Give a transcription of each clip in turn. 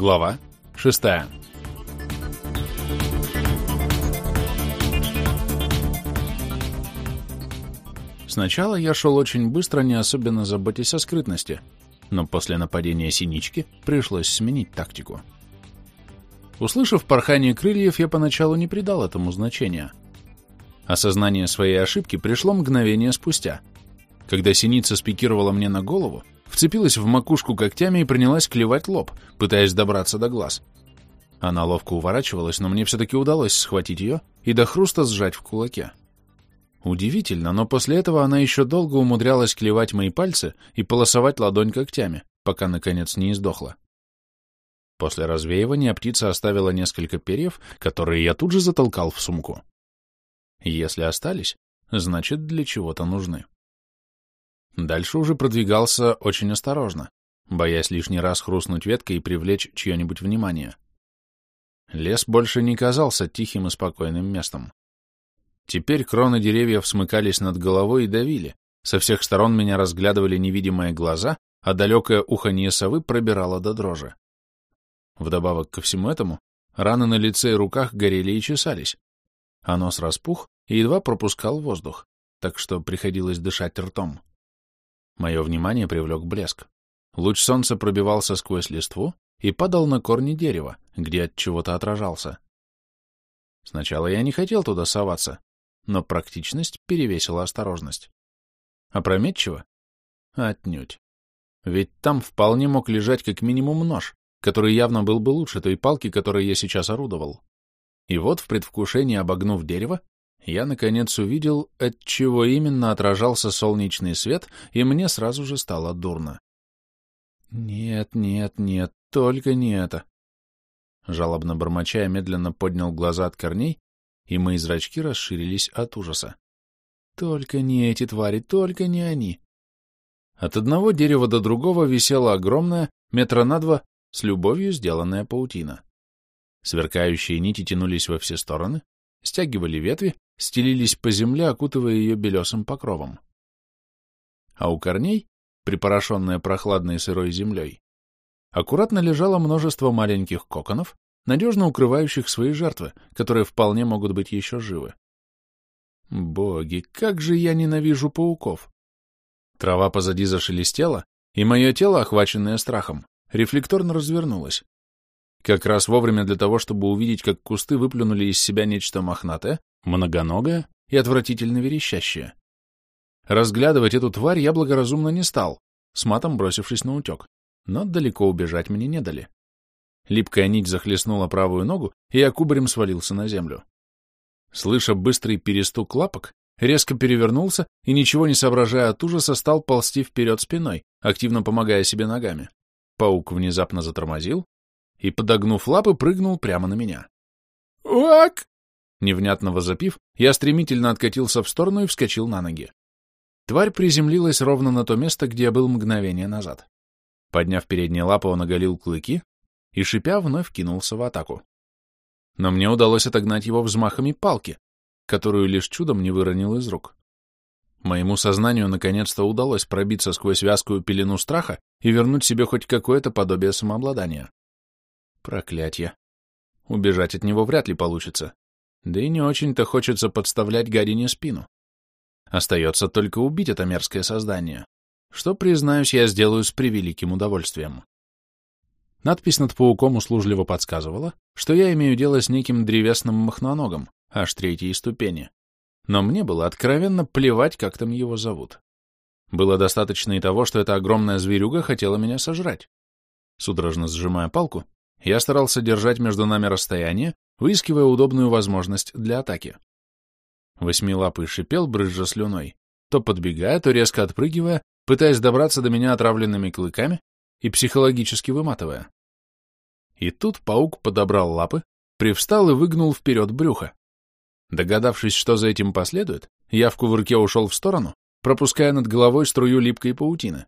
Глава шестая. Сначала я шел очень быстро, не особенно заботясь о скрытности, но после нападения синички пришлось сменить тактику. Услышав порхание крыльев, я поначалу не придал этому значения. Осознание своей ошибки пришло мгновение спустя. Когда синица спикировала мне на голову, вцепилась в макушку когтями и принялась клевать лоб, пытаясь добраться до глаз. Она ловко уворачивалась, но мне все-таки удалось схватить ее и до хруста сжать в кулаке. Удивительно, но после этого она еще долго умудрялась клевать мои пальцы и полосовать ладонь когтями, пока, наконец, не издохла. После развеивания птица оставила несколько перьев, которые я тут же затолкал в сумку. Если остались, значит, для чего-то нужны. Дальше уже продвигался очень осторожно, боясь лишний раз хрустнуть веткой и привлечь чье-нибудь внимание. Лес больше не казался тихим и спокойным местом. Теперь кроны деревьев смыкались над головой и давили, со всех сторон меня разглядывали невидимые глаза, а далекое уханье совы пробирало до дрожи. Вдобавок ко всему этому, раны на лице и руках горели и чесались, а нос распух и едва пропускал воздух, так что приходилось дышать ртом. Мое внимание привлек блеск. Луч солнца пробивался сквозь листву и падал на корни дерева, где от чего-то отражался. Сначала я не хотел туда соваться, но практичность перевесила осторожность. Опрометчиво? Отнюдь. Ведь там вполне мог лежать как минимум нож, который явно был бы лучше той палки, которой я сейчас орудовал. И вот, в предвкушении обогнув дерево, я, наконец, увидел, от чего именно отражался солнечный свет, и мне сразу же стало дурно. «Нет, нет, нет, только не это!» Жалобно бормоча, я медленно поднял глаза от корней, и мои зрачки расширились от ужаса. «Только не эти твари, только не они!» От одного дерева до другого висела огромная, метра на два, с любовью сделанная паутина. Сверкающие нити тянулись во все стороны, стягивали ветви, стелились по земле, окутывая ее белесым покровом. А у корней, припорошенная прохладной сырой землей, аккуратно лежало множество маленьких коконов, надежно укрывающих свои жертвы, которые вполне могут быть еще живы. Боги, как же я ненавижу пауков! Трава позади зашелестела, и мое тело, охваченное страхом, рефлекторно развернулась. Как раз вовремя для того, чтобы увидеть, как кусты выплюнули из себя нечто мохнатое, многоногое и отвратительно верещащее. Разглядывать эту тварь я благоразумно не стал, с матом бросившись на утек, но далеко убежать мне не дали. Липкая нить захлестнула правую ногу, и я кубарем свалился на землю. Слыша быстрый перестук лапок, резко перевернулся и, ничего не соображая от ужаса, стал ползти вперед спиной, активно помогая себе ногами. Паук внезапно затормозил и, подогнув лапы, прыгнул прямо на меня. «Уак!» Невнятно возопив, я стремительно откатился в сторону и вскочил на ноги. Тварь приземлилась ровно на то место, где я был мгновение назад. Подняв передние лапы, он оголил клыки и, шипя, вновь кинулся в атаку. Но мне удалось отогнать его взмахами палки, которую лишь чудом не выронил из рук. Моему сознанию наконец-то удалось пробиться сквозь вязкую пелену страха и вернуть себе хоть какое-то подобие самообладания. Проклятье. Убежать от него вряд ли получится. Да и не очень-то хочется подставлять гадине спину. Остается только убить это мерзкое создание, что, признаюсь, я сделаю с превеликим удовольствием. Надпись над пауком услужливо подсказывала, что я имею дело с неким древесным махноногом, аж третьей ступени. Но мне было откровенно плевать, как там его зовут. Было достаточно и того, что эта огромная зверюга хотела меня сожрать. Судорожно сжимая палку, я старался держать между нами расстояние, выискивая удобную возможность для атаки. Восьмилапый шипел, брызжа слюной, то подбегая, то резко отпрыгивая, пытаясь добраться до меня отравленными клыками и психологически выматывая. И тут паук подобрал лапы, привстал и выгнул вперед брюхо. Догадавшись, что за этим последует, я в кувырке ушел в сторону, пропуская над головой струю липкой паутины.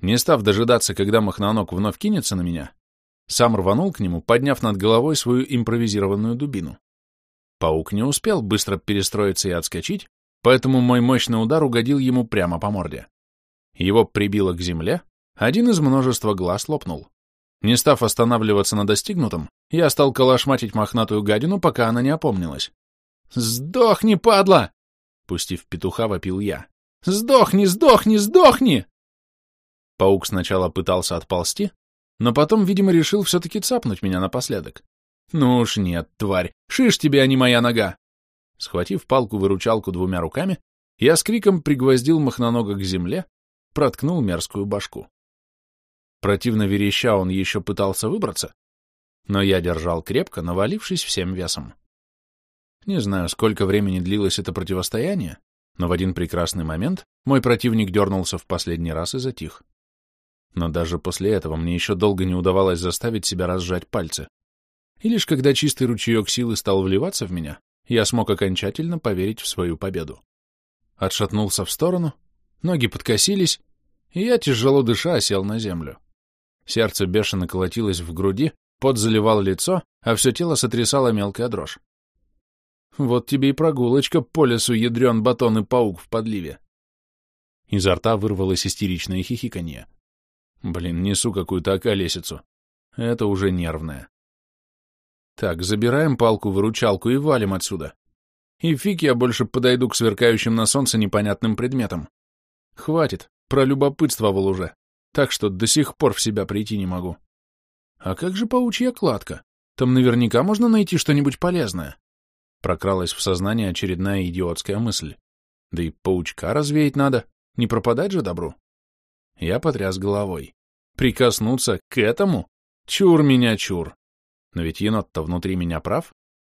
Не став дожидаться, когда махноног вновь кинется на меня, сам рванул к нему, подняв над головой свою импровизированную дубину. Паук не успел быстро перестроиться и отскочить, поэтому мой мощный удар угодил ему прямо по морде. Его прибило к земле, один из множества глаз лопнул. Не став останавливаться на достигнутом, я стал калашматить мохнатую гадину, пока она не опомнилась. «Сдохни, падла!» — пустив петуха, вопил я. «Сдохни, сдохни, сдохни!» Паук сначала пытался отползти, но потом, видимо, решил все-таки цапнуть меня напоследок. «Ну уж нет, тварь, шиш тебе, а не моя нога!» Схватив палку-выручалку двумя руками, я с криком пригвоздил махнонога к земле, проткнул мерзкую башку. Противно вереща он еще пытался выбраться, но я держал крепко, навалившись всем весом. Не знаю, сколько времени длилось это противостояние, но в один прекрасный момент мой противник дернулся в последний раз и затих. Но даже после этого мне еще долго не удавалось заставить себя разжать пальцы. И лишь когда чистый ручеек силы стал вливаться в меня, я смог окончательно поверить в свою победу. Отшатнулся в сторону, ноги подкосились, и я, тяжело дыша, сел на землю. Сердце бешено колотилось в груди, пот заливал лицо, а все тело сотрясало мелкая дрожь. Вот тебе и прогулочка по лесу ядрен батон и паук в подливе. Изо рта вырвалось истеричное хихиканье. Блин, несу какую-то околесицу. Это уже нервное. Так, забираем палку-выручалку и валим отсюда. И фиг я больше подойду к сверкающим на солнце непонятным предметам. Хватит, пролюбопытствовал уже так что до сих пор в себя прийти не могу. А как же паучья кладка? Там наверняка можно найти что-нибудь полезное. Прокралась в сознание очередная идиотская мысль. Да и паучка развеять надо, не пропадать же добру. Я потряс головой. Прикоснуться к этому? Чур меня, чур. Но ведь енот-то внутри меня прав.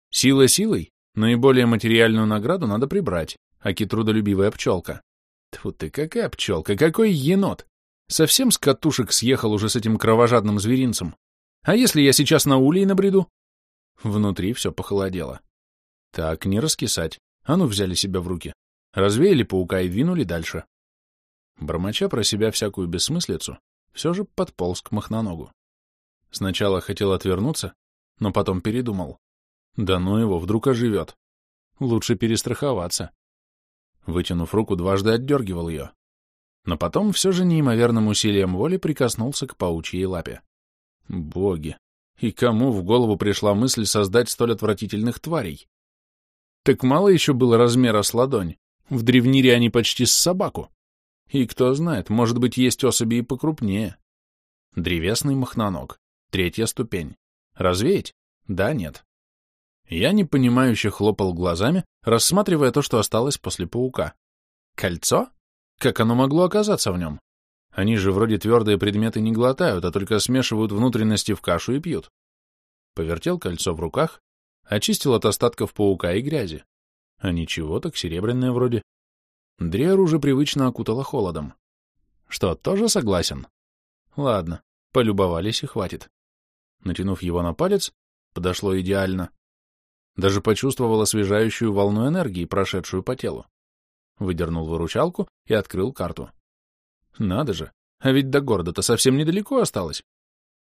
Сила силой, наиболее материальную награду надо прибрать, аки трудолюбивая пчелка. Тьфу ты, какая пчелка, какой енот! Совсем с катушек съехал уже с этим кровожадным зверинцем. А если я сейчас на улей набреду? Внутри все похолодело. Так, не раскисать. А ну, взяли себя в руки. Развеяли паука и двинули дальше. Бормоча про себя всякую бессмыслицу, все же подполз к махноногу. Сначала хотел отвернуться, но потом передумал. Да ну его, вдруг оживет. Лучше перестраховаться. Вытянув руку, дважды отдергивал ее но потом все же неимоверным усилием воли прикоснулся к паучьей лапе. Боги! И кому в голову пришла мысль создать столь отвратительных тварей? Так мало еще было размера с ладонь. В древнире они почти с собаку. И кто знает, может быть, есть особи и покрупнее. Древесный махноног. Третья ступень. Развеять? Да, нет. Я непонимающе хлопал глазами, рассматривая то, что осталось после паука. Кольцо? Как оно могло оказаться в нем? Они же вроде твердые предметы не глотают, а только смешивают внутренности в кашу и пьют. Повертел кольцо в руках, очистил от остатков паука и грязи. А ничего, так серебряное вроде. Дриар уже привычно окутала холодом. Что, тоже согласен? Ладно, полюбовались и хватит. Натянув его на палец, подошло идеально. Даже почувствовал освежающую волну энергии, прошедшую по телу выдернул выручалку и открыл карту. Надо же, а ведь до города-то совсем недалеко осталось.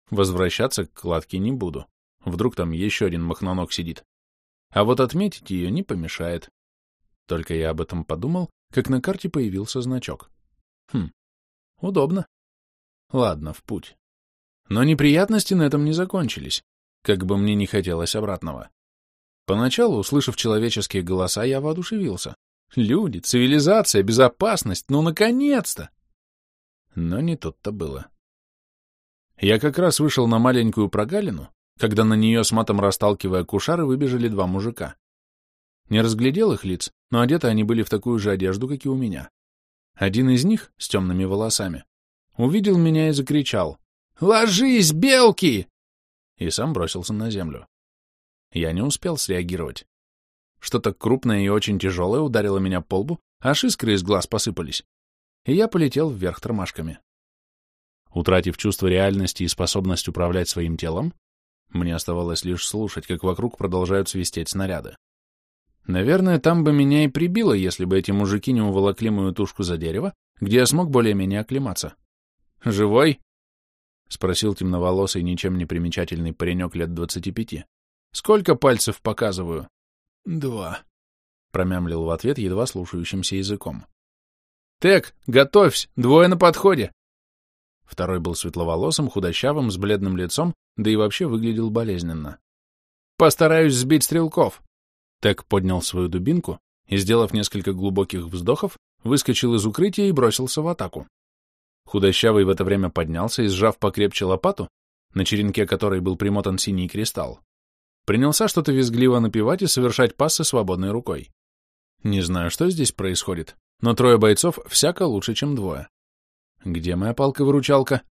Возвращаться к кладке не буду. Вдруг там еще один махноног сидит. А вот отметить ее не помешает. Только я об этом подумал, как на карте появился значок. Хм, удобно. Ладно, в путь. Но неприятности на этом не закончились, как бы мне не хотелось обратного. Поначалу, услышав человеческие голоса, я воодушевился. Люди, цивилизация, безопасность, ну, наконец-то! Но не тут-то было. Я как раз вышел на маленькую прогалину, когда на нее с матом расталкивая кушары выбежали два мужика. Не разглядел их лиц, но одеты они были в такую же одежду, как и у меня. Один из них, с темными волосами, увидел меня и закричал «Ложись, белки!» и сам бросился на землю. Я не успел среагировать. Что-то крупное и очень тяжелое ударило меня по лбу, аж искры из глаз посыпались. И я полетел вверх тормашками. Утратив чувство реальности и способность управлять своим телом, мне оставалось лишь слушать, как вокруг продолжают свистеть снаряды. Наверное, там бы меня и прибило, если бы эти мужики не уволокли мою тушку за дерево, где я смог более-менее оклематься. «Живой?» — спросил темноволосый, ничем не примечательный паренек лет двадцати пяти. «Сколько пальцев показываю?» «Два», — промямлил в ответ едва слушающимся языком. «Тек, готовься, двое на подходе!» Второй был светловолосым, худощавым, с бледным лицом, да и вообще выглядел болезненно. «Постараюсь сбить стрелков!» Тек поднял свою дубинку и, сделав несколько глубоких вздохов, выскочил из укрытия и бросился в атаку. Худощавый в это время поднялся и, сжав покрепче лопату, на черенке которой был примотан синий кристалл, принялся что-то визгливо напевать и совершать пассы свободной рукой. Не знаю, что здесь происходит, но трое бойцов всяко лучше, чем двое. Где моя палка-выручалка?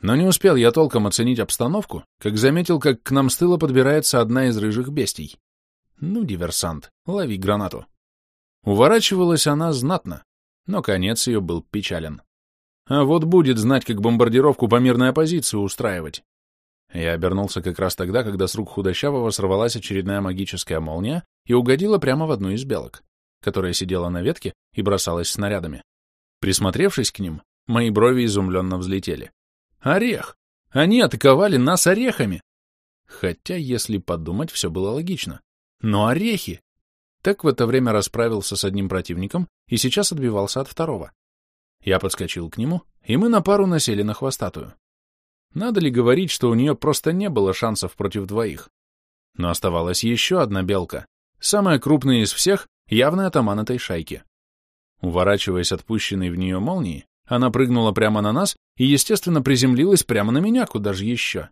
Но не успел я толком оценить обстановку, как заметил, как к нам с тыла подбирается одна из рыжих бестий. Ну, диверсант, лови гранату. Уворачивалась она знатно, но конец ее был печален. А вот будет знать, как бомбардировку по мирной оппозиции устраивать. Я обернулся как раз тогда, когда с рук худощавого сорвалась очередная магическая молния и угодила прямо в одну из белок, которая сидела на ветке и бросалась снарядами. Присмотревшись к ним, мои брови изумленно взлетели. Орех! Они атаковали нас орехами! Хотя, если подумать, все было логично. Но орехи! Так в это время расправился с одним противником и сейчас отбивался от второго. Я подскочил к нему, и мы на пару насели на хвостатую. Надо ли говорить, что у нее просто не было шансов против двоих? Но оставалась еще одна белка, самая крупная из всех, явный атаман этой шайки. Уворачиваясь от пущенной в нее молнии, она прыгнула прямо на нас и, естественно, приземлилась прямо на меня, куда же еще.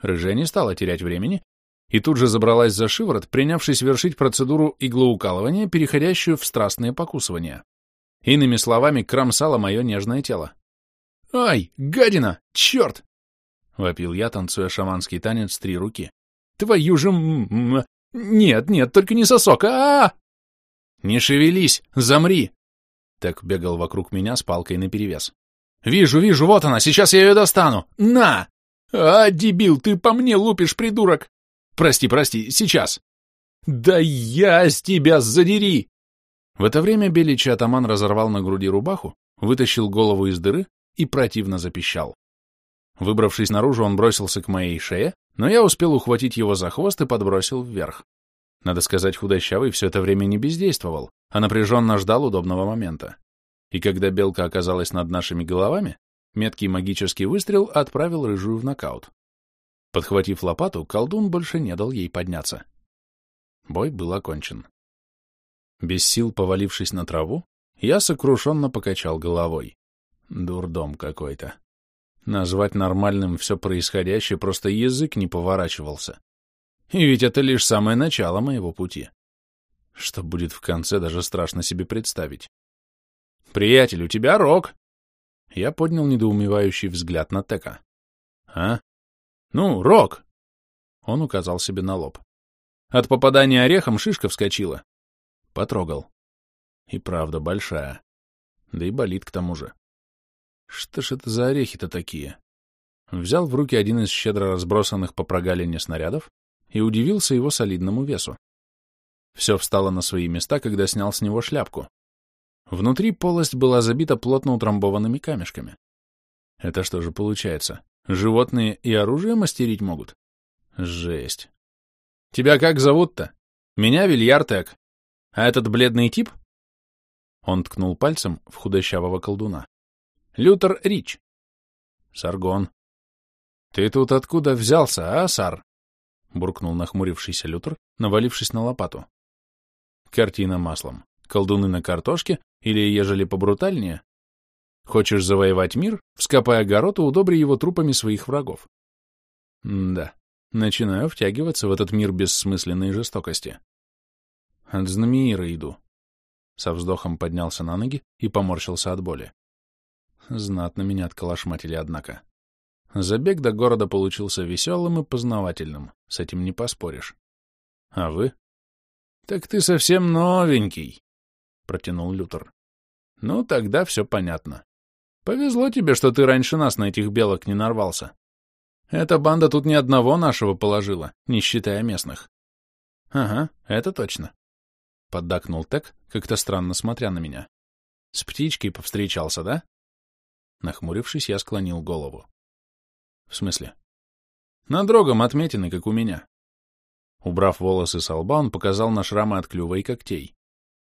Рыжая не стала терять времени и тут же забралась за шиворот, принявшись вершить процедуру иглоукалывания, переходящую в страстные покусывания. Иными словами, кромсала мое нежное тело. «Ай, гадина! Черт!» — вопил я, танцуя шаманский танец три руки. «Твою же... Нет, нет, только не сосок! а, -а, -а «Не шевелись! Замри!» Так бегал вокруг меня с палкой наперевес. «Вижу, вижу, вот она, сейчас я ее достану! На!» «А, дебил, ты по мне лупишь, придурок!» «Прости, прости, сейчас!» «Да я с тебя задери!» В это время беличий атаман разорвал на груди рубаху, вытащил голову из дыры и противно запищал. Выбравшись наружу, он бросился к моей шее, но я успел ухватить его за хвост и подбросил вверх. Надо сказать, худощавый все это время не бездействовал, а напряженно ждал удобного момента. И когда белка оказалась над нашими головами, меткий магический выстрел отправил рыжую в нокаут. Подхватив лопату, колдун больше не дал ей подняться. Бой был окончен. Без сил повалившись на траву, я сокрушенно покачал головой. Дурдом какой-то. Назвать нормальным все происходящее просто язык не поворачивался. И ведь это лишь самое начало моего пути. Что будет в конце, даже страшно себе представить. «Приятель, у тебя рог!» Я поднял недоумевающий взгляд на Тека. «А? Ну, рог!» Он указал себе на лоб. От попадания орехом шишка вскочила. Потрогал. И правда большая. Да и болит к тому же. Что ж это за орехи-то такие? Взял в руки один из щедро разбросанных по прогалине снарядов и удивился его солидному весу. Все встало на свои места, когда снял с него шляпку. Внутри полость была забита плотно утрамбованными камешками. Это что же получается? Животные и оружие мастерить могут? Жесть. Тебя как зовут-то? Меня Вильяртек. А этот бледный тип? Он ткнул пальцем в худощавого колдуна. Лютер Рич. Саргон. Ты тут откуда взялся, а, Сар? Буркнул нахмурившийся Лютер, навалившись на лопату. Картина маслом. Колдуны на картошке или, ежели побрутальнее? Хочешь завоевать мир? Вскопай огород и удобри его трупами своих врагов. Да, начинаю втягиваться в этот мир бессмысленной жестокости. От Знамиира иду. Со вздохом поднялся на ноги и поморщился от боли. Знатно меня отколошматили, однако. Забег до города получился веселым и познавательным, с этим не поспоришь. А вы? Так ты совсем новенький, протянул Лютер. Ну, тогда все понятно. Повезло тебе, что ты раньше нас на этих белок не нарвался. Эта банда тут ни одного нашего положила, не считая местных. Ага, это точно. — поддакнул Тек, как-то странно смотря на меня. «С птичкой повстречался, да?» Нахмурившись, я склонил голову. «В смысле?» «Над рогом отметины, как у меня». Убрав волосы со лба, он показал на шрамы от клюва и когтей.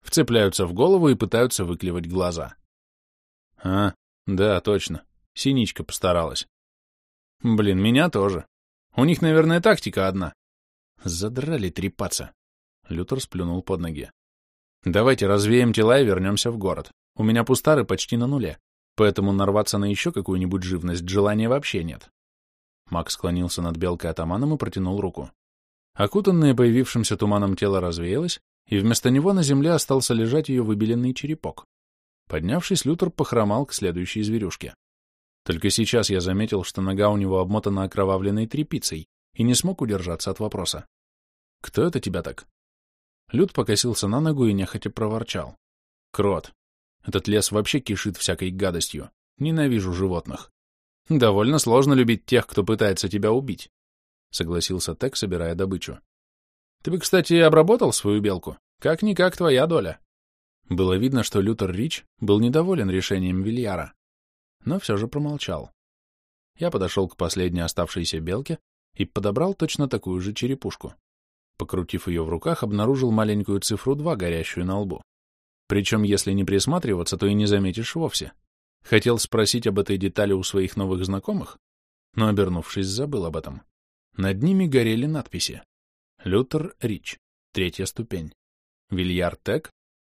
Вцепляются в голову и пытаются выклевать глаза. «А, да, точно. Синичка постаралась. Блин, меня тоже. У них, наверное, тактика одна. Задрали трепаться. Лютер сплюнул под ноги. Давайте развеем тела и вернемся в город. У меня пустары почти на нуле, поэтому нарваться на еще какую-нибудь живность желания вообще нет. Макс склонился над белкой атаманом и протянул руку. Окутанное появившимся туманом тело развеялось, и вместо него на земле остался лежать ее выбеленный черепок. Поднявшись, Лютер похромал к следующей зверюшке. Только сейчас я заметил, что нога у него обмотана окровавленной тряпицей, и не смог удержаться от вопроса. «Кто это тебя так?» Люд покосился на ногу и нехотя проворчал. «Крот. Этот лес вообще кишит всякой гадостью. Ненавижу животных. Довольно сложно любить тех, кто пытается тебя убить», — согласился Тек, собирая добычу. «Ты бы, кстати, обработал свою белку. Как-никак твоя доля». Было видно, что Лютер Рич был недоволен решением Вильяра, но все же промолчал. Я подошел к последней оставшейся белке и подобрал точно такую же черепушку. Покрутив ее в руках, обнаружил маленькую цифру 2, горящую на лбу. Причем, если не присматриваться, то и не заметишь вовсе. Хотел спросить об этой детали у своих новых знакомых, но, обернувшись, забыл об этом. Над ними горели надписи. Лютер Рич, третья ступень. Вильяр Тек,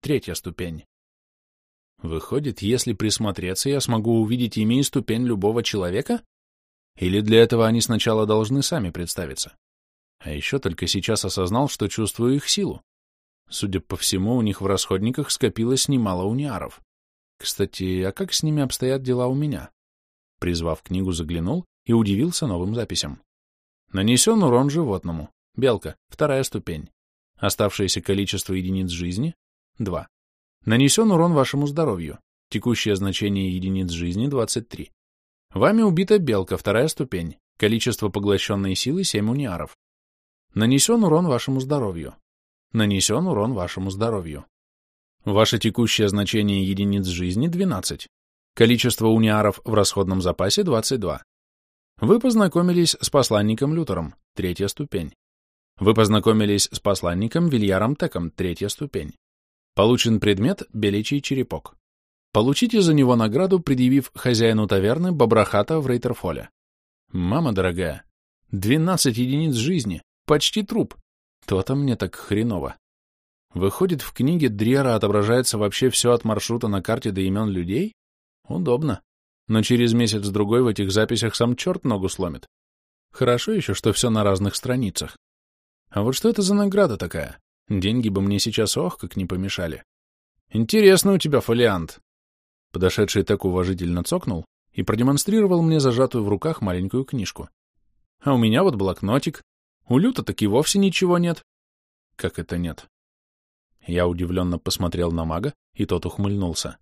третья ступень. Выходит, если присмотреться, я смогу увидеть имя и ступень любого человека? Или для этого они сначала должны сами представиться? А еще только сейчас осознал, что чувствую их силу. Судя по всему, у них в расходниках скопилось немало униаров. Кстати, а как с ними обстоят дела у меня? Призвав книгу, заглянул и удивился новым записям. Нанесен урон животному. Белка. Вторая ступень. Оставшееся количество единиц жизни — 2. Нанесен урон вашему здоровью. Текущее значение единиц жизни — 23. Вами убита белка, вторая ступень. Количество поглощенной силы — 7 униаров. Нанесен урон вашему здоровью. Нанесен урон вашему здоровью. Ваше текущее значение единиц жизни — 12. Количество униаров в расходном запасе — 22. Вы познакомились с посланником Лютером, третья ступень. Вы познакомились с посланником Вильяром Теком, третья ступень. Получен предмет «Беличий черепок». Получите за него награду, предъявив хозяину таверны Бабрахата в Рейтерфоле. Мама дорогая, 12 единиц жизни, почти труп. То-то мне так хреново. Выходит, в книге Дрера отображается вообще все от маршрута на карте до имен людей? Удобно. Но через месяц-другой в этих записях сам черт ногу сломит. Хорошо еще, что все на разных страницах. А вот что это за награда такая? Деньги бы мне сейчас ох, как не помешали. Интересно у тебя фолиант. Подошедший так уважительно цокнул и продемонстрировал мне зажатую в руках маленькую книжку. А у меня вот блокнотик. У Люта таки вовсе ничего нет. Как это нет? Я удивленно посмотрел на мага, и тот ухмыльнулся.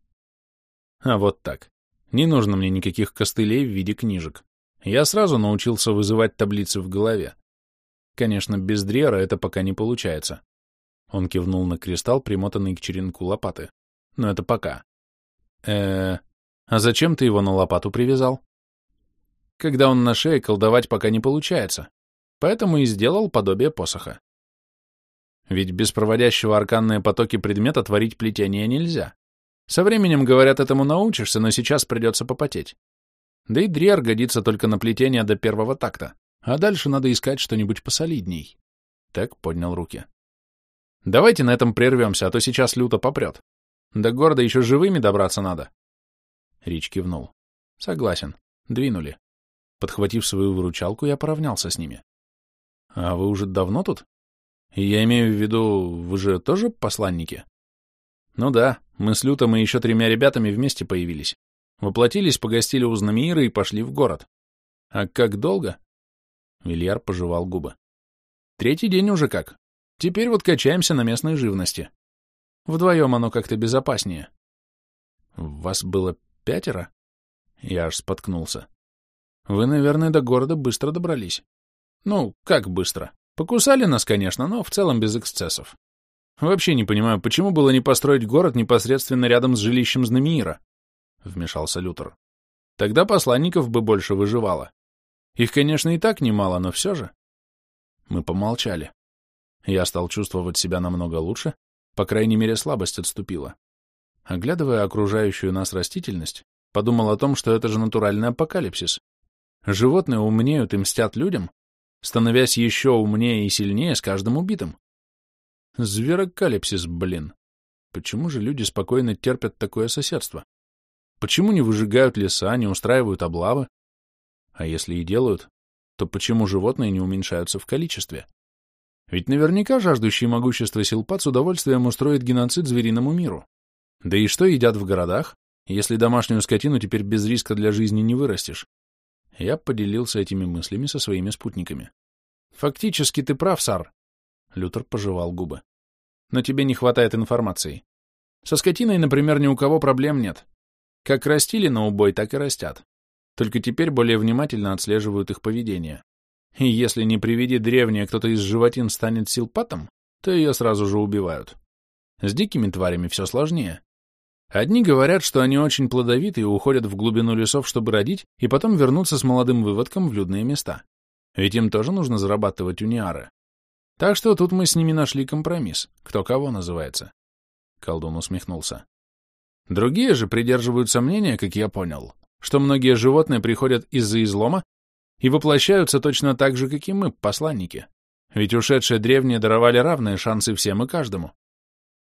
А вот так. Не нужно мне никаких костылей в виде книжек. Я сразу научился вызывать таблицы в голове. Конечно, без дрера это пока не получается. Он кивнул на кристалл, примотанный к черенку лопаты. Но это пока. э а зачем ты его на лопату привязал? Когда он на шее, колдовать пока не получается. Поэтому и сделал подобие посоха. Ведь без проводящего арканные потоки предмета творить плетение нельзя. Со временем, говорят, этому научишься, но сейчас придется попотеть. Да и дриар годится только на плетение до первого такта, а дальше надо искать что-нибудь посолидней. Так поднял руки. Давайте на этом прервемся, а то сейчас люто попрет. До города еще живыми добраться надо. Рич кивнул. Согласен. Двинули. Подхватив свою выручалку, я поравнялся с ними. А вы уже давно тут? Я имею в виду, вы же тоже посланники? Ну да, мы с Лютом и еще тремя ребятами вместе появились. Воплотились, погостили у Знамиира и пошли в город. А как долго? Вильяр пожевал губы. Третий день уже как. Теперь вот качаемся на местной живности. Вдвоем оно как-то безопаснее. Вас было пятеро? Я аж споткнулся. Вы, наверное, до города быстро добрались. Ну, как быстро? Покусали нас, конечно, но в целом без эксцессов. Вообще не понимаю, почему было не построить город непосредственно рядом с жилищем Знамиира? Вмешался Лютер. Тогда посланников бы больше выживало. Их, конечно, и так немало, но все же. Мы помолчали. Я стал чувствовать себя намного лучше, по крайней мере, слабость отступила. Оглядывая окружающую нас растительность, Подумал о том, что это же натуральный апокалипсис. Животные умнеют и мстят людям, становясь еще умнее и сильнее с каждым убитым. Зверокалипсис, блин. Почему же люди спокойно терпят такое соседство? Почему не выжигают леса, не устраивают облавы? А если и делают, то почему животные не уменьшаются в количестве? Ведь наверняка жаждущий могущества силпат с удовольствием устроит геноцид звериному миру. Да и что едят в городах, если домашнюю скотину теперь без риска для жизни не вырастешь? Я поделился этими мыслями со своими спутниками. Фактически ты прав, Сар. Лютер пожевал губы. Но тебе не хватает информации. Со скотиной, например, ни у кого проблем нет. Как растили на убой, так и растят. Только теперь более внимательно отслеживают их поведение. И если не приведи древнее кто-то из животин станет силпатом, то ее сразу же убивают. С дикими тварями все сложнее. Одни говорят, что они очень плодовиты и уходят в глубину лесов, чтобы родить, и потом вернуться с молодым выводком в людные места. Ведь им тоже нужно зарабатывать униары. Так что тут мы с ними нашли компромисс. Кто кого называется. Колдун усмехнулся. Другие же придерживаются мнения, как я понял, что многие животные приходят из-за излома и воплощаются точно так же, как и мы, посланники. Ведь ушедшие древние даровали равные шансы всем и каждому.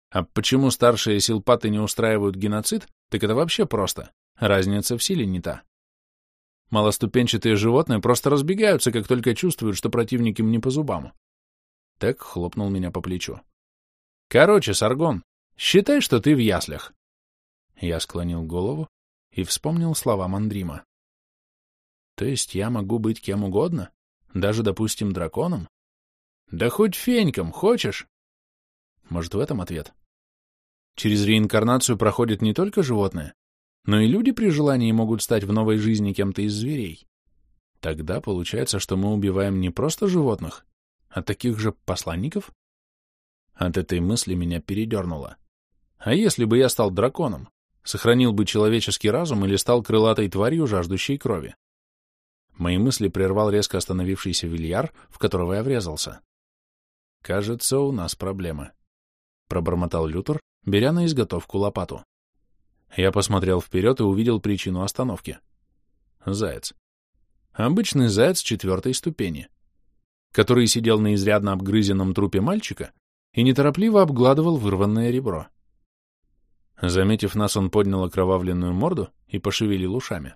А почему старшие силпаты не устраивают геноцид, так это вообще просто. Разница в силе не та. Малоступенчатые животные просто разбегаются, как только чувствуют, что противник им не по зубам. Так хлопнул меня по плечу. Короче, Саргон, считай, что ты в яслях. Я склонил голову и вспомнил слова Мандрима. То есть я могу быть кем угодно? Даже, допустим, драконом? Да хоть феньком, хочешь? Может, в этом ответ? Через реинкарнацию проходят не только животные, но и люди при желании могут стать в новой жизни кем-то из зверей. Тогда получается, что мы убиваем не просто животных, а таких же посланников? От этой мысли меня передернуло. А если бы я стал драконом? Сохранил бы человеческий разум или стал крылатой тварью, жаждущей крови? Мои мысли прервал резко остановившийся вильяр, в которого я врезался. «Кажется, у нас проблемы», — пробормотал Лютер, беря на изготовку лопату. Я посмотрел вперед и увидел причину остановки. Заяц. Обычный заяц четвертой ступени, который сидел на изрядно обгрызенном трупе мальчика и неторопливо обгладывал вырванное ребро. Заметив нас, он поднял окровавленную морду и пошевелил ушами.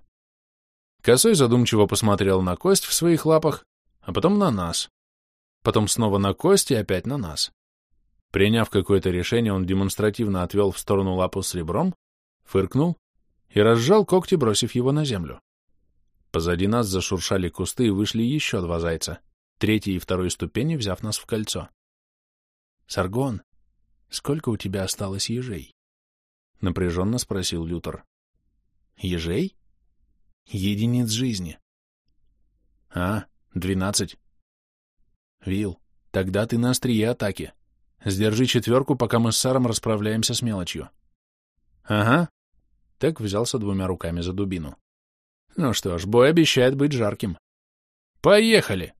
Косой задумчиво посмотрел на кость в своих лапах, а потом на нас. Потом снова на кость и опять на нас. Приняв какое-то решение, он демонстративно отвел в сторону лапу с ребром, фыркнул и разжал когти, бросив его на землю. Позади нас зашуршали кусты и вышли еще два зайца, третьей и второй ступени, взяв нас в кольцо. — Саргон, сколько у тебя осталось ежей? — напряженно спросил Лютер. — Ежей? Единиц жизни. А, двенадцать. Вил, тогда ты на острие атаки. Сдержи четверку, пока мы с Саром расправляемся с мелочью. Ага. Тек взялся двумя руками за дубину. Ну что ж, бой обещает быть жарким. Поехали!